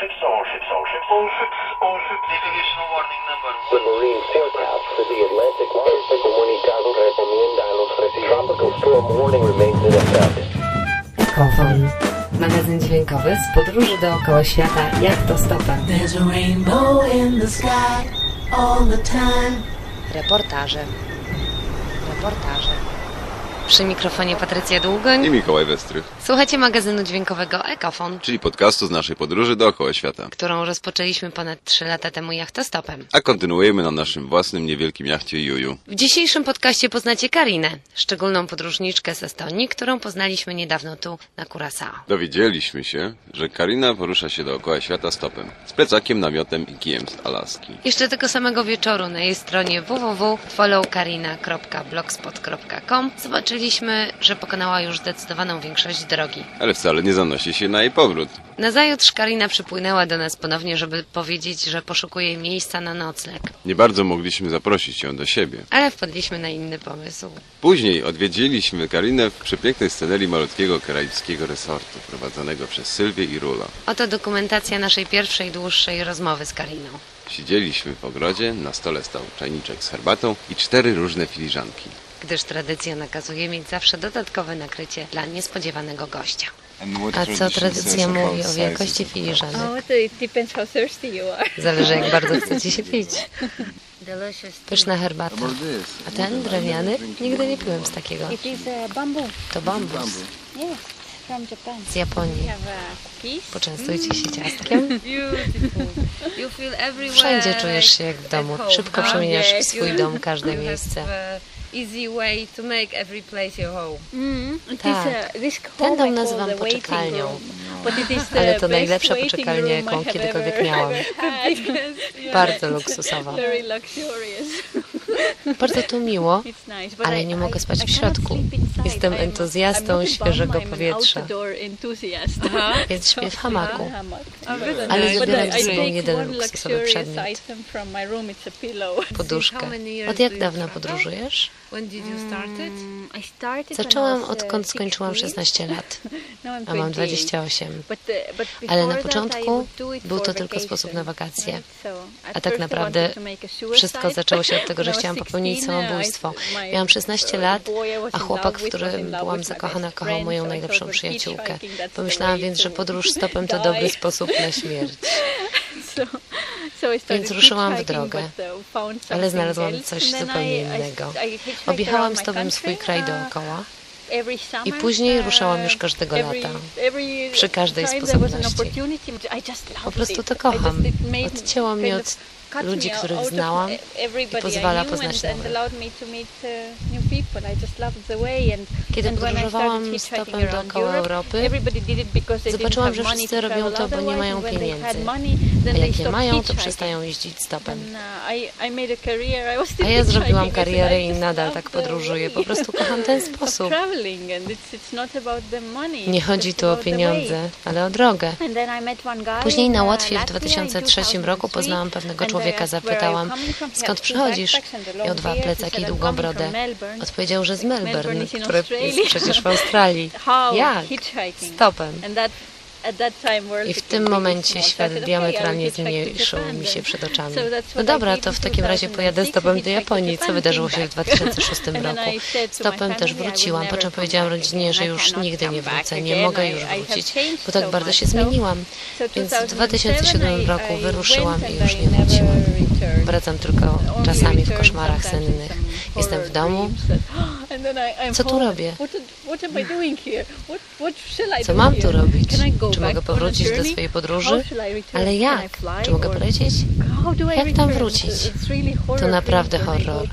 ships, all ships, all ships. All ships, all ships. Navigational warning number one. Submarine forecast for the Atlantic comunicado recomienda a los residentes. Tropical storm warning remains in effect. Ekofon. Magazyn dźwiękowy z podróży dookoła świata jak to stopem. There's a rainbow in the sky all the time. Reportaże. Reportaże. Przy mikrofonie Patrycja Długoń. I Mikołaj Westrych, Słuchajcie magazynu dźwiękowego Ekofon, czyli podcastu z naszej podróży dookoła świata. którą rozpoczęliśmy ponad 3 lata temu jachtostopem. A kontynuujemy na naszym własnym niewielkim jachcie Juju. W dzisiejszym podcaście poznacie Karinę, szczególną podróżniczkę z Estonii, którą poznaliśmy niedawno tu na Curaçao. Dowiedzieliśmy się, że Karina porusza się dookoła świata stopem, z plecakiem, namiotem i kijem z Alaski. Jeszcze tego samego wieczoru na jej stronie www.followkarina.blogspot.com zobaczyliśmy, że pokonała już zdecydowaną większość drogi. Ale wcale nie zanosi się na jej powrót. Nazajutrz Karina przypłynęła do nas ponownie, żeby powiedzieć, że poszukuje miejsca na nocleg. Nie bardzo mogliśmy zaprosić ją do siebie. Ale wpadliśmy na inny pomysł. Później odwiedziliśmy Karinę w przepięknej scenerii malutkiego karaibskiego resortu prowadzonego przez Sylwię i Rula. Oto dokumentacja naszej pierwszej, dłuższej rozmowy z Kariną. Siedzieliśmy w ogrodzie, na stole stał czajniczek z herbatą i cztery różne filiżanki. Gdyż tradycja nakazuje mieć zawsze dodatkowe nakrycie dla niespodziewanego gościa. A co tradycja mówi o wielkości filiżanek? So it depends how thirsty you are. Zależy jak bardzo chcecie się pić. Pyszna herbata. A ten drewniany? Nigdy nie piłem z takiego. Uh. To bambus z Japonii. Piece. Poczęstujcie się ciastkiem. Feel everywhere. Wszędzie czujesz się jak w domu. Szybko przemieniasz w swój dom każde miejsce. Easy way to make every place your home. Mm, Tak. is, uh, this Ten home dom nazywam poczekalnią. room. But it is the Ale to best najlepsza waiting poczekalnia, room jaką I have kiedykolwiek ever- miałam. Bardzo luksusowa. Very luxurious. Bardzo tu miło, ale nie mogę spać w środku. Jestem entuzjastą świeżego powietrza. Więc śpię w hamaku. Ale I- ze sobą jeden luksusowy przedmiot. Poduszkę. Od jak dawna podróżujesz? Started Zaczęłam odkąd skończyłam 16 lat, a mam 28. Ale na początku był to tylko sposób na wakacje. A tak naprawdę wszystko zaczęło się od tego, że chciałam popełnić samobójstwo. Miałam 16 lat, a chłopak, w którym byłam zakochana, kochał moją najlepszą przyjaciółkę. Pomyślałam więc, że podróż stopem to dobry sposób na śmierć. Więc ruszyłam w drogę, ale znalazłam coś zupełnie innego. Objechałam stopem swój kraj dookoła i później ruszałam już każdego lata. Przy każdej sposobności. Po prostu to kocham. Odcięło mnie od ludzi, których znałam i pozwala poznać nowych. Kiedy podróżowałam stopem dookoła Europy, zobaczyłam, że wszyscy robią to, bo nie mają pieniędzy. A jak nie mają, to przestają jeździć stopem. A ja zrobiłam karierę i nadal tak podróżuję. Po prostu kocham ten sposób. Nie chodzi tu o pieniądze, ale o drogę. Później na Łotwie w 2003 roku poznałam pewnego człowieka, zapytałam, skąd przychodzisz? Miał dwa plecaki i długą brodę. Odpowiedział, że z Melbourne, które jest przecież w Australii. Jak? Stopem. I w tym momencie świat diametralnie zmniejszył mi się przed oczami. No dobra, to w takim razie pojadę stopem do Japonii, co wydarzyło się w 2006 roku. Stopem też wróciłam, po czym powiedziałam rodzinie, że już nigdy nie wrócę, nie mogę już wrócić, bo tak bardzo się zmieniłam. Więc w 2007 roku wyruszyłam i już nie wróciłam. Wracam tylko czasami w koszmarach sennych. Jestem w domu. Co tu robię? Co mam tu robić? Czy mogę powrócić do swojej podróży? Ale jak? Czy mogę polecieć? Jak tam wrócić? To naprawdę horror.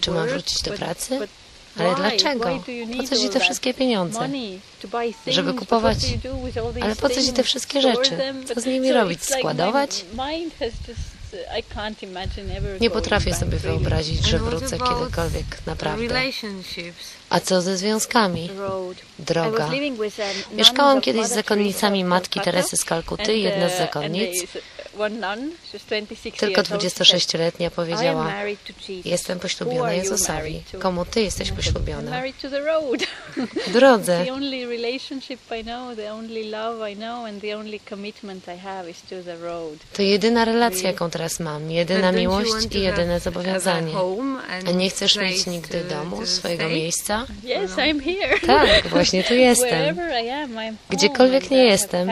Czy mam wrócić do pracy? Ale dlaczego? Po co ci te wszystkie pieniądze? Żeby kupować? Ale po co ci te wszystkie rzeczy? Co z nimi robić? Składować? Nie potrafię sobie wyobrazić, że wrócę kiedykolwiek naprawdę. A co ze związkami? Droga. Mieszkałam kiedyś z zakonnicami matki Teresy z Kalkuty, jedna z zakonnic Tylko 26-letnia powiedziała, jestem poślubiona Jezusowi. Komu ty jesteś poślubiona? Drodze. To jedyna relacja, jaką teraz mam, jedyna miłość i jedyne zobowiązanie. A nie chcesz mieć nigdy domu, swojego miejsca? Tak, właśnie tu jestem. Gdziekolwiek nie jestem,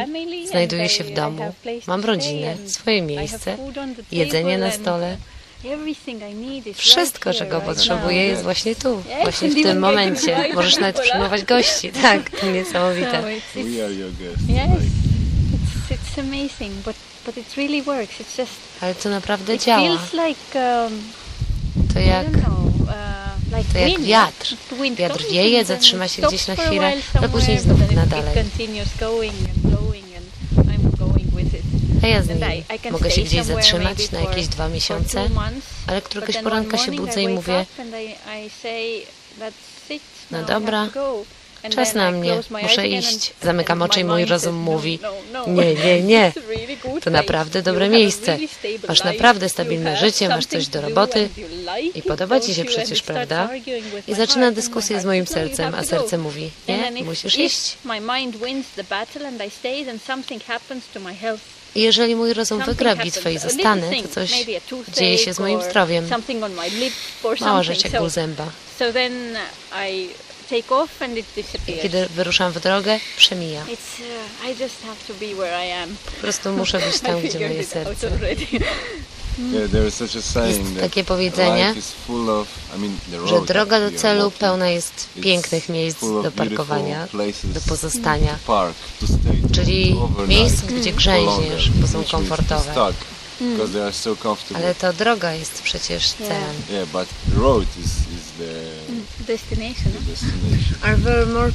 znajduję się w domu. Mam rodzinę, swoje miejsce, jedzenie na stole. Wszystko, czego potrzebuję, jest właśnie tu, właśnie w tym momencie. Możesz nawet przyjmować gości. Tak, to niesamowite. Ale to naprawdę działa. To jak to jak wiatr. Wiatr wieje, zatrzyma się gdzieś na chwilę, a później znów gna dalej. A ja z nim mogę się gdzieś zatrzymać na jakieś dwa miesiące, ale któregoś poranka się budzę i mówię, no dobra, Czas na mnie, muszę iść. Zamykam oczy i mój rozum mówi, nie, nie, nie, to naprawdę dobre miejsce. Masz naprawdę stabilne życie, masz coś do roboty i podoba ci się przecież, prawda? I zaczyna dyskusję z moim sercem, a serce mówi, nie, musisz iść. I jeżeli mój rozum wygra bitwę i zostanę, to coś dzieje się z moim zdrowiem. Mała rzecz jak ból zęba. I kiedy wyruszam w drogę, przemija. Po prostu muszę być tam, gdzie moje serce. Jest takie powiedzenie, że droga do celu pełna jest pięknych miejsc do parkowania, do pozostania, czyli miejsc, gdzie grzęźniesz, bo są komfortowe. Ale to droga jest przecież celem.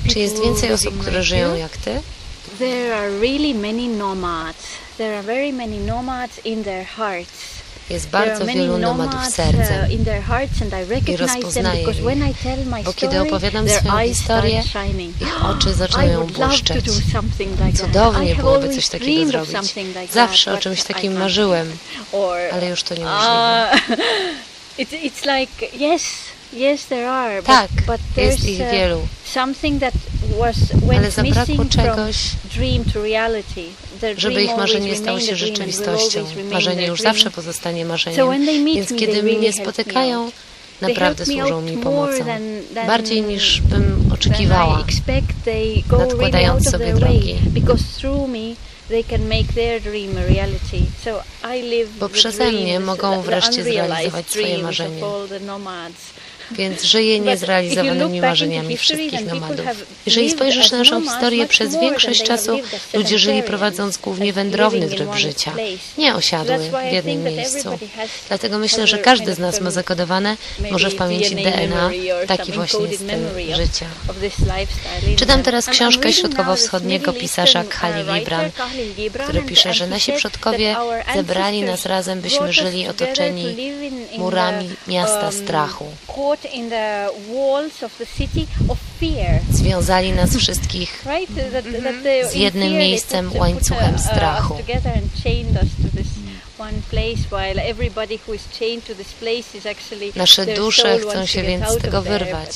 Czy jest więcej osób, które żyją jak ty? There are really many nomads. There are very many nomads in their hearts. Jest bardzo wielu nomadów sercem i rozpoznaję ich, bo kiedy opowiadam swoją historię, ich oczy zaczynają błyszczeć. Cudownie byłoby coś takiego zrobić. Zawsze o czymś takim marzyłem, ale już to niemożliwe. It's like, yes, Yes, there are, but, tak, but jest ich wielu. Ale zabrakło czegoś, żeby ich marzenie stało się rzeczywistością. Marzenie już zawsze pozostanie marzeniem, więc kiedy mnie spotykają, naprawdę służą mi pomocą. Bardziej niż bym oczekiwała, nadkładając sobie drogi. Bo przeze mnie mogą wreszcie zrealizować swoje marzenie. Więc żyję niezrealizowanymi marzeniami wszystkich nomadów. Jeżeli spojrzysz na naszą historię, przez większość czasu ludzie żyli prowadząc głównie wędrowny tryb życia, nie osiadły w jednym miejscu. Dlatego myślę, że każdy z nas ma zakodowane, może w pamięci DNA, taki właśnie styl życia. Czytam teraz książkę środkowo-wschodniego pisarza Khalil Gibran, który pisze, że nasi przodkowie zebrali nas razem, byśmy żyli otoczeni murami miasta strachu. Związali nas wszystkich z jednym miejscem, łańcuchem strachu. Nasze dusze chcą się więc z tego wyrwać.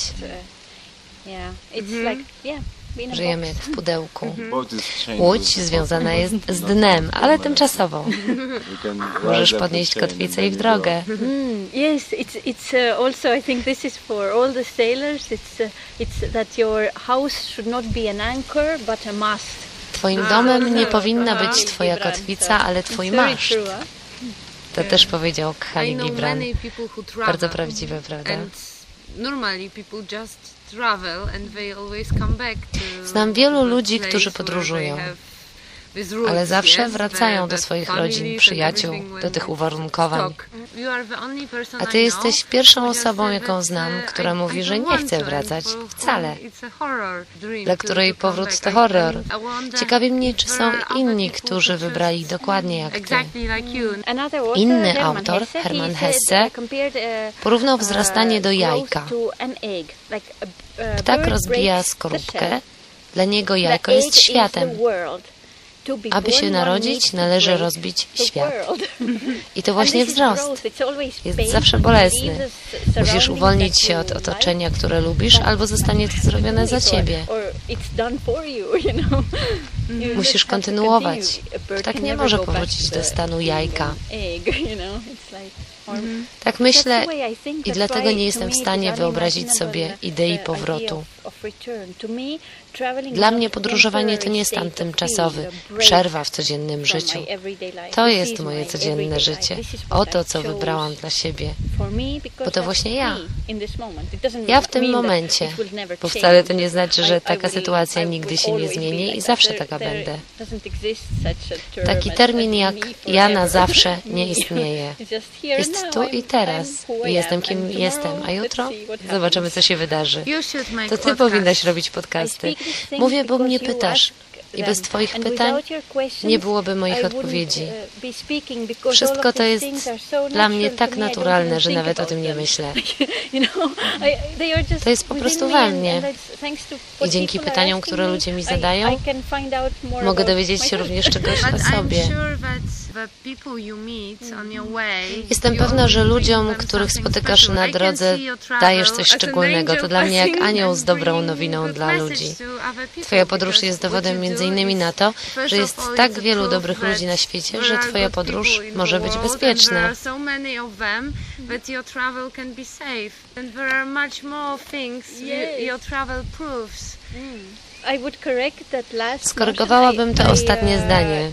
Żyjemy jak w pudełku. Łódź związana jest z dnem, ale tymczasowo. Możesz podnieść kotwicę i w drogę. Yes, it's it's also I think this is for all the sailors. It's it's that your house should not be an anchor, but a mast. Twoim domem nie powinna być twoja kotwica, ale twój maszt. To też powiedział Khalil Gibran. Bardzo prawdziwe, prawda? Znam wielu ludzi, którzy podróżują, ale zawsze wracają do swoich rodzin, przyjaciół, do tych uwarunkowań. A ty jesteś pierwszą osobą, jaką znam, która mówi, że nie chce wracać wcale, dla której powrót to horror. Ciekawi mnie, czy są inni, którzy wybrali dokładnie jak ty. Inny autor, Hermann Hesse, porównał wzrastanie do jajka. Ptak rozbija skorupkę, dla niego jajko jest światem. Aby się narodzić, należy rozbić świat. I to właśnie wzrost. Jest zawsze bolesny. Musisz uwolnić się od otoczenia, które lubisz, albo zostanie to zrobione za ciebie. Musisz kontynuować. Tak nie może powrócić do stanu jajka. Tak myślę i dlatego nie jestem w stanie wyobrazić sobie idei powrotu. Dla mnie podróżowanie to nie stan tymczasowy, przerwa w codziennym życiu. To jest moje codzienne życie. Oto, co wybrałam dla siebie. Bo to właśnie ja. Ja w tym momencie. Bo wcale to nie znaczy, że taka sytuacja nigdy się nie zmieni i zawsze taka będę. Taki termin jak ja na zawsze nie istnieje. Jest tu i teraz. I jestem kim jestem. A jutro zobaczymy, co się wydarzy. To ty powinnaś robić podcasty. Mówię, bo mnie pytasz. I bez Twoich pytań nie byłoby moich odpowiedzi. Wszystko to jest dla mnie tak naturalne, że nawet o tym nie myślę. To jest po prostu we mnie. I dzięki pytaniom, które ludzie mi zadają, mogę dowiedzieć się również czegoś o sobie. Jestem pewna, że ludziom, których spotykasz na drodze, dajesz coś szczególnego. To dla mnie jak anioł z dobrą nowiną dla ludzi. Twoja podróż jest dowodem między innymi na to, że jest tak wielu dobrych ludzi na świecie, że Twoja podróż może być bezpieczna. Skorygowałabym to ostatnie zdanie.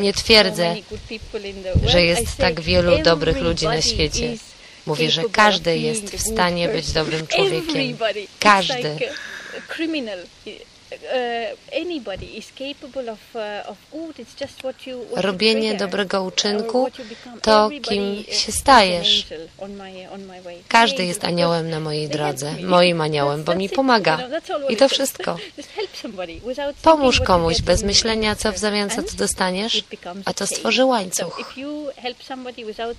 Nie twierdzę, że jest tak wielu dobrych ludzi na świecie. Mówię, że każdy jest w stanie być dobrym człowiekiem. Każdy. Robienie dobrego uczynku to, kim się stajesz. Każdy jest aniołem na mojej drodze, moim aniołem, bo mi pomaga. I to wszystko. Pomóż komuś bez myślenia, co w zamian za to dostaniesz, a to stworzy łańcuch.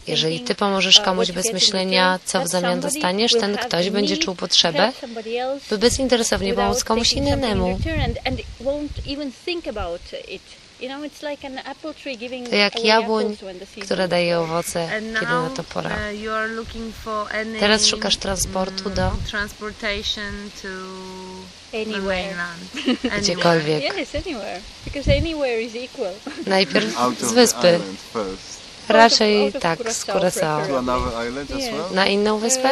Jeżeli ty pomożesz komuś bez myślenia, co w zamian dostaniesz, ten ktoś będzie czuł potrzebę, by bezinteresownie pomóc komuś innemu. To jak jabłoń, która daje owoce, kiedy na to pora. Teraz szukasz transportu do gdziekolwiek. Najpierw z wyspy. Raczej tak, z Curaçao. Na inną wyspę?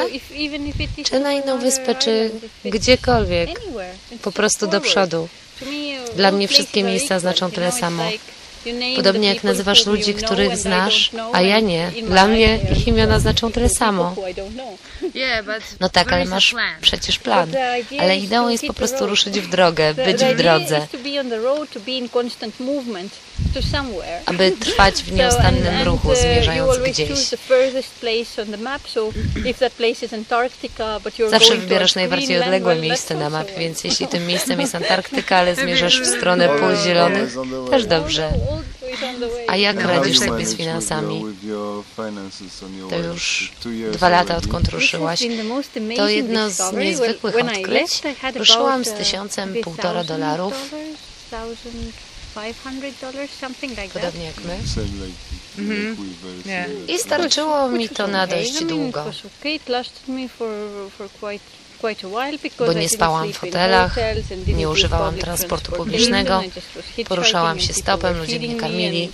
Czy na inną wyspę, czy gdziekolwiek. Po prostu do przodu. Dla mnie wszystkie miejsca znaczą tyle samo. Podobnie jak nazywasz ludzi, których znasz, a ja nie. Dla mnie ich imiona znaczą tyle samo. No tak, ale masz przecież plan. Ale ideą jest po prostu ruszyć w drogę, być w drodze. Aby trwać w nieustannym ruchu, zmierzając gdzieś. Zawsze wybierasz najbardziej odległe miejsce na mapie, więc jeśli tym miejscem jest Antarktyka, ale zmierzasz w stronę pól zielonych, też dobrze. A jak radzisz sobie z finansami? To już dwa lata, odkąd ruszyłaś. To jedno z niezwykłych odkryć. Ruszyłam z tysiącem półtora dolarów. Podobnie jak my. Mhm. I starczyło mi to na dość długo bo nie spałam w hotelach, nie używałam transportu publicznego, poruszałam się stopem, ludzie mnie karmili,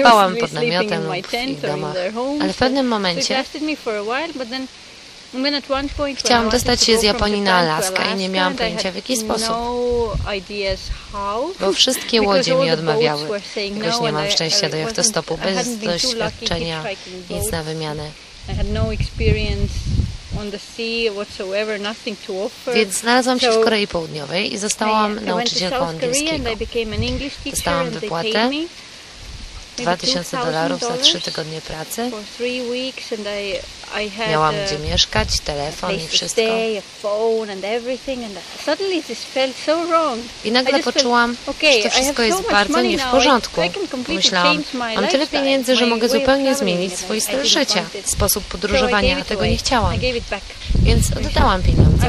spałam pod namiotem lub w ich domach. Ale w pewnym momencie Chciałam dostać się z Japonii na Alaskę i nie miałam pojęcia w jaki sposób, bo wszystkie łodzie mi odmawiały. Jakoś nie mam szczęścia do jachtostopu, bez doświadczenia, nic na wymianę. Więc znalazłam się w Korei Południowej i zostałam nauczycielką angielskiego. Dostałam wypłatę. 2000 dolarów za trzy tygodnie pracy Miałam gdzie mieszkać, telefon i wszystko. I nagle poczułam, że to wszystko jest bardzo nie w porządku. Pomyślałam, mam tyle pieniędzy, że mogę zupełnie zmienić swój styl życia, sposób podróżowania, a tego nie chciałam. Więc oddałam pieniądze.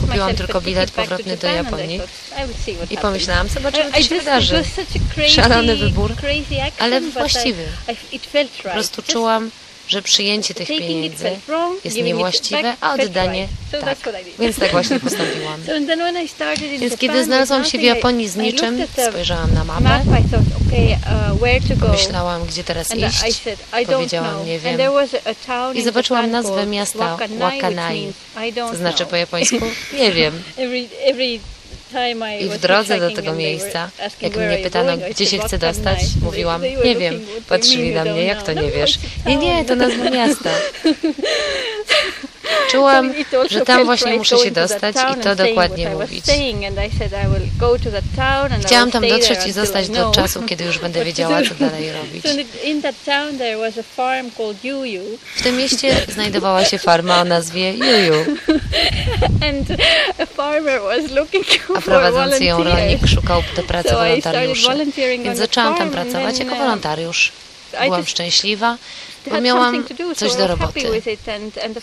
Kupiłam tylko bilet powrotny do Japonii i pomyślałam, zobaczymy, co się wydarzy. Szalony wybór, ale właściwy. Po prostu czułam, że przyjęcie tych pieniędzy jest niewłaściwe, a oddanie tak. Więc tak właśnie postąpiłam. Więc kiedy znalazłam się w Japonii z niczym, spojrzałam na mapę, uh, pomyślałam, gdzie teraz iść, powiedziałam, nie wiem, i zobaczyłam nazwę miasta Wakanai, co znaczy po japońsku, nie wiem. I w drodze do tego miejsca, jak mnie pytano, gdzie się chcę dostać, mówiłam, nie wiem. Patrzyli na mnie, jak to nie wiesz? Nie, nie, to nazwa miasta. Że tam właśnie muszę się dostać i to dokładnie mówić. Chciałam tam dotrzeć i zostać do czasu, kiedy już będę wiedziała, co dalej robić. W tym mieście znajdowała się farma o nazwie Juju. A prowadzący ją rolnik szukał do pracy wolontariuszy. Więc zaczęłam tam pracować jako wolontariusz. Byłam szczęśliwa, bo miałam coś do roboty.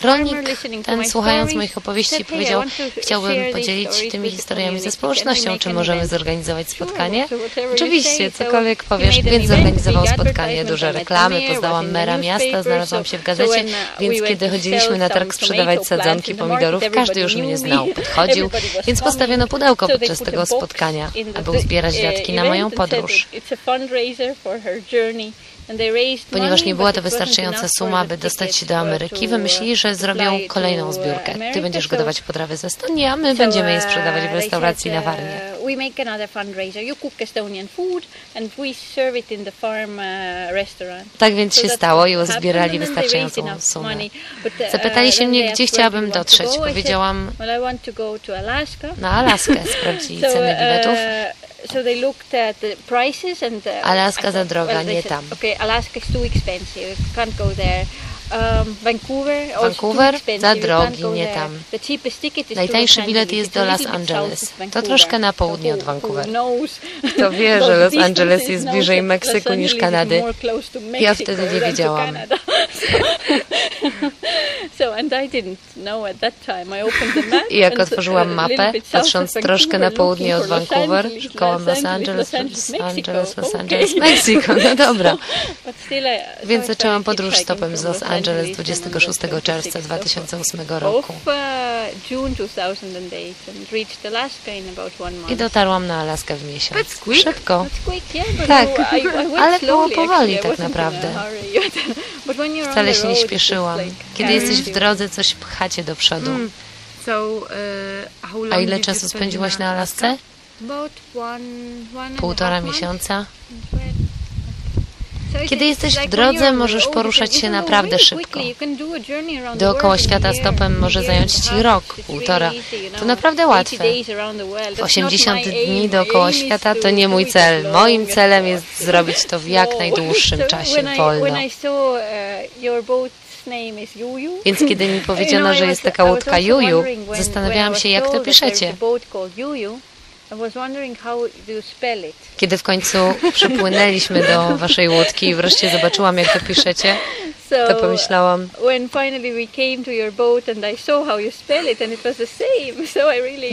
Rolnik, ten słuchając moich opowieści powiedział, chciałbym podzielić się tymi historiami ze społecznością, czy możemy zorganizować spotkanie? Oczywiście, cokolwiek powiesz, więc zorganizował spotkanie, duże reklamy, poznałam mera miasta, znalazłam się w gazecie, więc kiedy chodziliśmy na targ sprzedawać sadzonki pomidorów, każdy już mnie znał, podchodził, więc postawiono pudełko podczas tego spotkania, aby uzbierać datki na moją podróż. Ponieważ nie była to wystarczająca suma, by dostać się do Ameryki, wymyślili, że zrobią kolejną zbiórkę. Ty będziesz gotować potrawy ze Estonii, a my będziemy je sprzedawać w restauracji na Warnie. Tak więc się stało i uzbierali wystarczającą sumę. Zapytali się mnie, gdzie chciałabym dotrzeć. Powiedziałam na Alaskę. Sprawdzili ceny biletów. So they looked at the prices and the, Alaska za droga, well, nie said, tam. Okay, Alaska is too expensive. Can't go there. Um, Vancouver, Vancouver za drogi, nie tam. Najtańszy bilet jest do Los Angeles. To troszkę na południe od Vancouver. Kto wie, że Los Angeles jest bliżej Meksyku niż Kanady? Ja wtedy nie wiedziałam. I jak otworzyłam mapę, patrząc troszkę na południe od Vancouver, szukałam Los Angeles, Los Angeles, Los Angeles, Meksyko. No dobra. Więc zaczęłam podróż stopem z Los Angeles 26 czerwca 2008 roku. I dotarłam na Alaskę w miesiąc. Szybko. Tak, ale było powoli tak naprawdę. Wcale się nie śpieszyłam. Kiedy jesteś w drodze, coś pchacie do przodu. A ile czasu spędziłaś na Alasce? Półtora miesiąca. Kiedy jesteś w drodze, możesz poruszać się naprawdę szybko. Dookoła świata stopem może zająć Ci rok, półtora. To naprawdę łatwe. 80 dni dookoła świata to nie mój cel. Moim celem jest zrobić to w jak najdłuższym czasie, wolno. Więc kiedy mi powiedziano, że jest taka łódka Juju, zastanawiałam się, jak to piszecie. Kiedy w końcu przypłynęliśmy do waszej łódki i wreszcie zobaczyłam, jak to piszecie, to pomyślałam,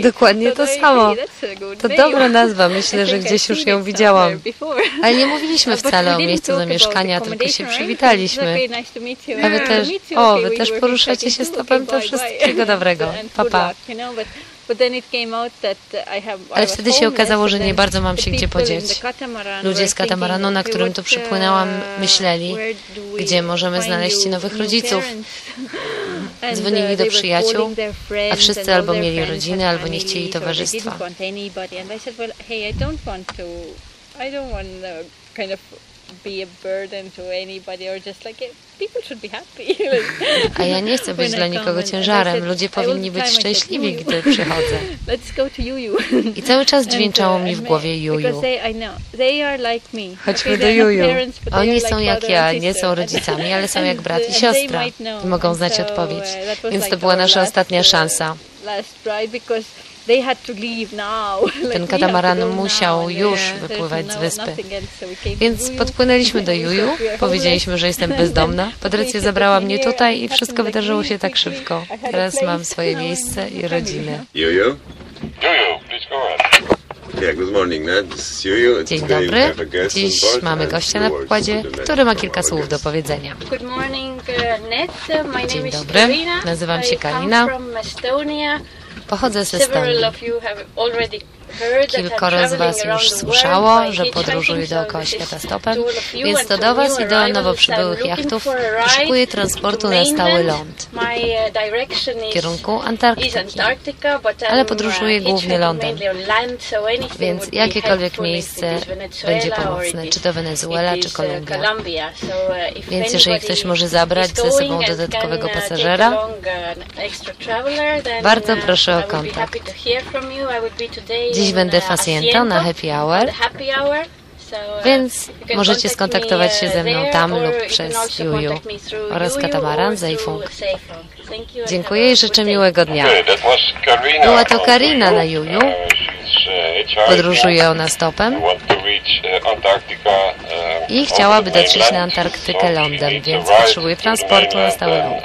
dokładnie to samo. To dobra nazwa, myślę, że gdzieś już ją widziałam. Ale nie mówiliśmy wcale o miejscu zamieszkania, tylko się przywitaliśmy. A wy też, o, wy też poruszacie się stopem, to wszystkiego dobrego. Papa. Pa. Ale wtedy się okazało, że nie bardzo mam się gdzie podzieć. Ludzie z katamaranu, na którym tu przypłynęłam, myśleli, gdzie możemy znaleźć nowych rodziców. Dzwonili do przyjaciół, a wszyscy albo mieli rodziny, albo nie chcieli towarzystwa. Be a burden to anybody or just like people should be happy. A ja nie chcę być dla nikogo ciężarem. Ludzie powinni być szczęśliwi, gdy przychodzę. Let's go to Juju. I cały czas dźwięczało mi w głowie Juju. Chodźmy do Juju. Oni są jak ja, nie są rodzicami, ale są jak brat i they siostra i mogą znać odpowiedź. uh, Więc to była nasza ostatnia uh, szansa. Ten katamaran musiał już wypływać z no- wyspy. Więc podpłynęliśmy do Juju, powiedzieliśmy, że jestem bezdomna. Patrycja zabrała mnie tutaj i wszystko wydarzyło się tak szybko. Teraz mam swoje miejsce i rodzinę. Juju? Juju, please go ahead. Dzień dobry. Dziś mamy gościa na pokładzie, który ma kilka słów do powiedzenia. Good morning, uh, Ned. My Dzień name is dobry. Nazywam się I Pochodzę z Several Kilkoro z Was już słyszało, że so dookoła świata stopem, więc to do Was i do nowo przybyłych jachtów poszukuję transportu na stały ląd uh, w kierunku Antarktyki. Ale I'm, podróżuję uh, głównie lądem. Więc jakiekolwiek miejsce będzie pomocne, czy to Wenezuela, czy uh, Kolumbia. Więc jeżeli ktoś może zabrać ze sobą dodatkowego pasażera, bardzo proszę o kontakt. Dziś będę Asiento, na happy hour. Więc możecie skontaktować się ze mną tam lub przez Juju oraz katamaran and Dziękuję i życzę miłego dnia. Była to Karina na Juju. Podróżuje ona stopem i chciałaby dotrzeć na. Antarktykę lądem, więc potrzebuje transportu na stały ląd.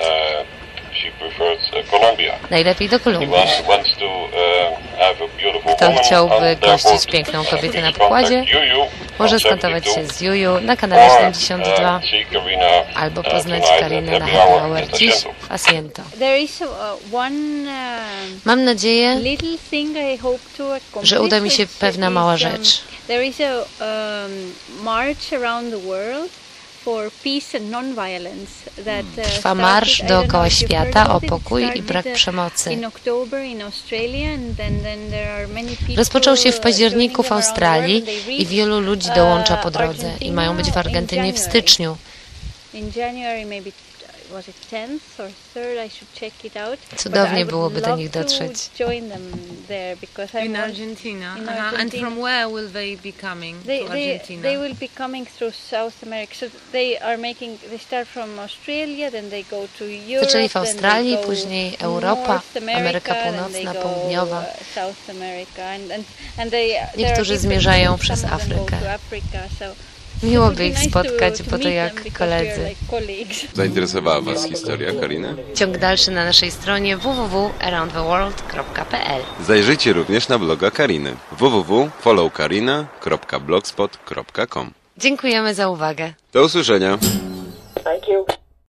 Najlepiej do Kolumbii. Kto chciałby gościć piękną kobietę na pokładzie, może on skontaktować się 72, z Juju na kanale or, 72 uh, see Karina, albo uh, poznać Karinę na at dziś w Asiento. Uh, uh, Mam nadzieję, że uda mi się pewna mała um, rzecz. There is a um, march around the world that uh, Trwa marsz dookoła świata o pokój i brak uh, przemocy. Rozpoczął się w uh, październiku w Australii i wielu ludzi dołącza uh, po drodze i mają być w Argentynie w styczniu. In January maybe was it 10th or 3rd I should check it out But Cudownie byłoby do nich dotrzeć. join them there because I In Argentina. in Uh-huh. And Argentina. from where will they be coming They, to they, Argentina? they will be coming through South America. So they are making. They start from Australia, then they go to Europe. Zaczęli w then they Australii, później Europa, America, Ameryka Północna, they go, Południowa. uh, South America, and, and, and they, Niektórzy zmierzają przez Afrykę. Miło by ich spotkać po to jak koledzy. Zainteresowała Was historia, Karina? Ciąg dalszy na naszej stronie www.aroundtheworld.pl Zajrzyjcie również na bloga Kariny www.followkarina.blogspot.com Dziękujemy za uwagę. Do usłyszenia! Thank you.